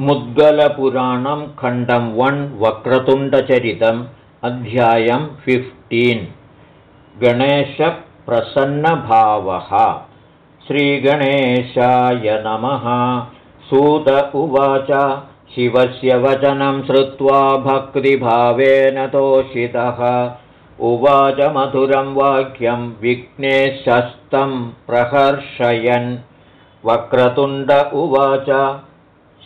मुद्गलपुराणं खण्डं वन् वक्रतुण्डचरितम् अध्यायं फिफ्टीन् गणेशप्रसन्नभावः। श्रीगणेशाय नमः। सूत उवाच। शिवस्य वचनं श्रुत्वा भक्तिभावेन तोषितः। उवाच मधुरं वाक्यं विघ्नेशस्तं प्रहर्षयन्। वक्रतुण्ड उवाच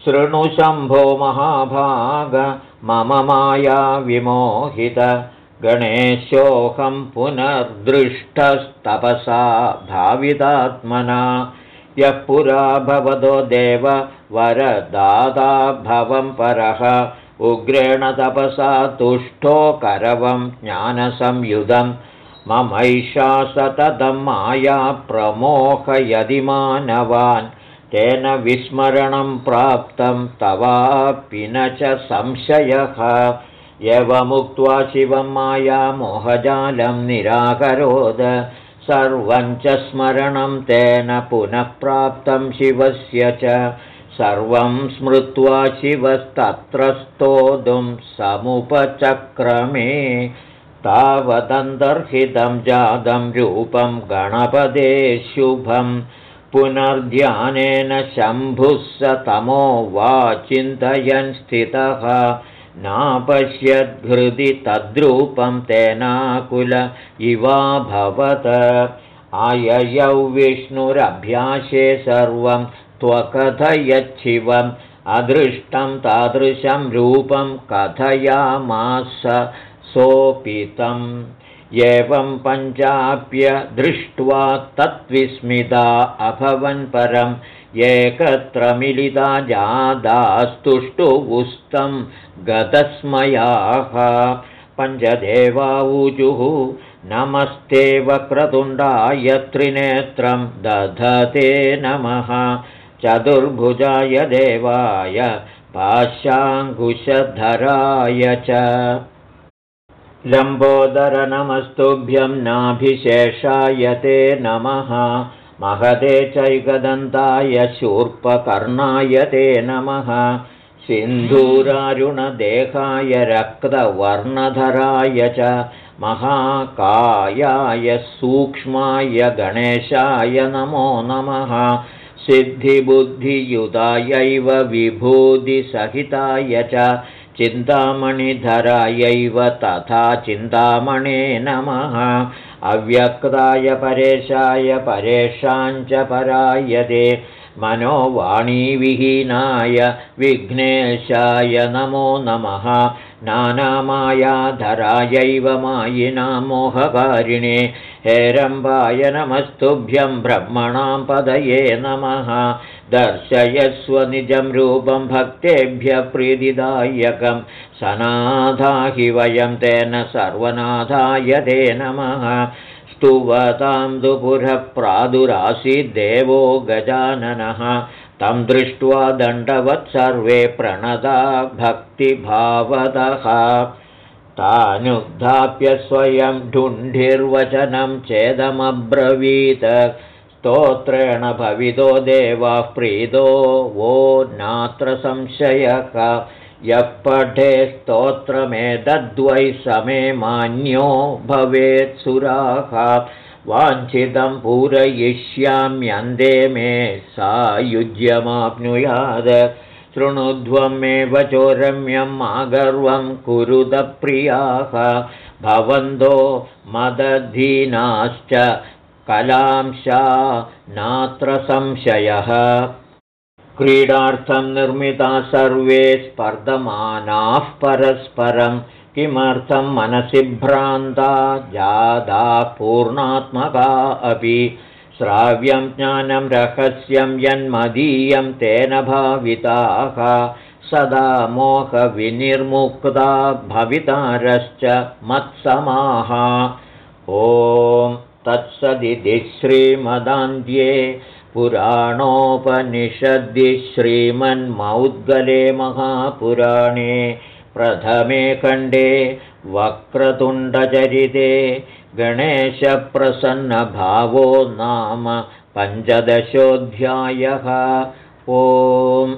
शृणुशम्भो महाभाग मम माया विमोहित। गणेशोऽहं पुनर्दृष्टस्तपसा भावितात्मना यः पुरा भवतो देव वरदादा भवं परः। उग्रेण तपसा तुष्टो करवं ज्ञानसंयुधं। ममैषा सततं माया प्रमोहयदि मानवान् तेन विस्मरणं प्राप्तं तवापि न च संशयः। एवमुक्त्वा शिवं माया मोहजालं निराकरोद। सर्वं च स्मरणं तेन पुनः प्राप्तं शिवस्य च। सर्वं स्मृत्वा शिवस्तत्र स्तोतुं समुपचक्रमे। तावदन्तर्हितं जातं रूपं गणपदे शुभम् पुनर्ध्यानेन शम्भुः स तमो वा चिन्तयन् स्थितः। नापश्यद्घृदि तद्रूपं तेनाकुल इवाभवत् आययौ विष्णुरभ्यासे सर्वं त्वकथयच्छिवम्। अदृष्टं तादृशं रूपं कथयामास सोपितम् एवं पञ्चाप्य दृष्ट्वा तद्विस्मिता अभवन् परम् एकत्र मिलिता जादास्तुष्टुवुस्तं गतस्मयाः। पञ्चदेवाऊजुः नमस्ते वक्रतुण्डाय त्रिनेत्रं दधते नमः। चतुर्भुजाय देवाय पाशाङ्कुशधराय च लम्बोदरनमस्तुभ्यं नाभिशेषाय ते नमः। महते चैकदन्ताय शूर्पकर्णाय ते नमः। सिन्धूरारुणदेहाय रक्तवर्णधराय च महाकायाय सूक्ष्माय गणेशाय नमो नमः। सिद्धिबुद्धियुतायैव विभूतिसहिताय च चिन्तामणिधरायैव तथा चिन्तामणे नमः। अव्यक्ताय परेशाय परेशाञ्च परायते मनोवाणीविहीनाय विघ्नेशाय नमो नमः। नानामायाधरायैव मायिना मोहकारिणे। हेरम्बाय नमस्तुभ्यं ब्रह्मणां पदये नमः। दर्शयस्वनिजं रूपं भक्तेभ्यः प्रीतिदायकं। सनाधाहि वयं तेन सर्वनाथाय ते नमः स्तुवतां दुपुरः प्रादुरासीद्देवो गजाननः। तं दृष्ट्वा दण्डवत् सर्वे प्रणदा भक्तिभावदः। तानुद्धाप्य स्वयं ढुण्ढिर्वचनं चेदमब्रवीत्। स्तोत्रेण भवितो देवाः प्रीतो वो नात्र संशयः यः पठे स्तोत्रमेतद्वै समे मान्यो भवेत् सुराः वाञ्छितं पूरयिष्याम्यन्ते मे सायुज्यमाप्नुयात् शृणुध्वमेव चोरम्यम् आगर्वं कुरुतप्रियाः भवन्तो मदधीनाश्च कलांशा नात्र संशयः क्रीडार्थं निर्मिता सर्वे स्पर्धमानाः परस्परं किमर्थं मनसि भ्रान्ता जादा पूर्णात्मका अपि श्राव्यं ज्ञानं रहस्यं यन्मदीयं तेन भाविताः सदा मोहविनिर्मुक्ता भवितारश्च मत्समाः। ॐ तत्सदिति श्रीमदान्ध्ये पुराणोपनिषद्दि श्रीमन्मौद्गले महापुराणे प्रथमे खण्डे वक्रतुण्डचरिते गणेशप्रसन्नभावो नाम पञ्चदशोऽध्यायः। ओम्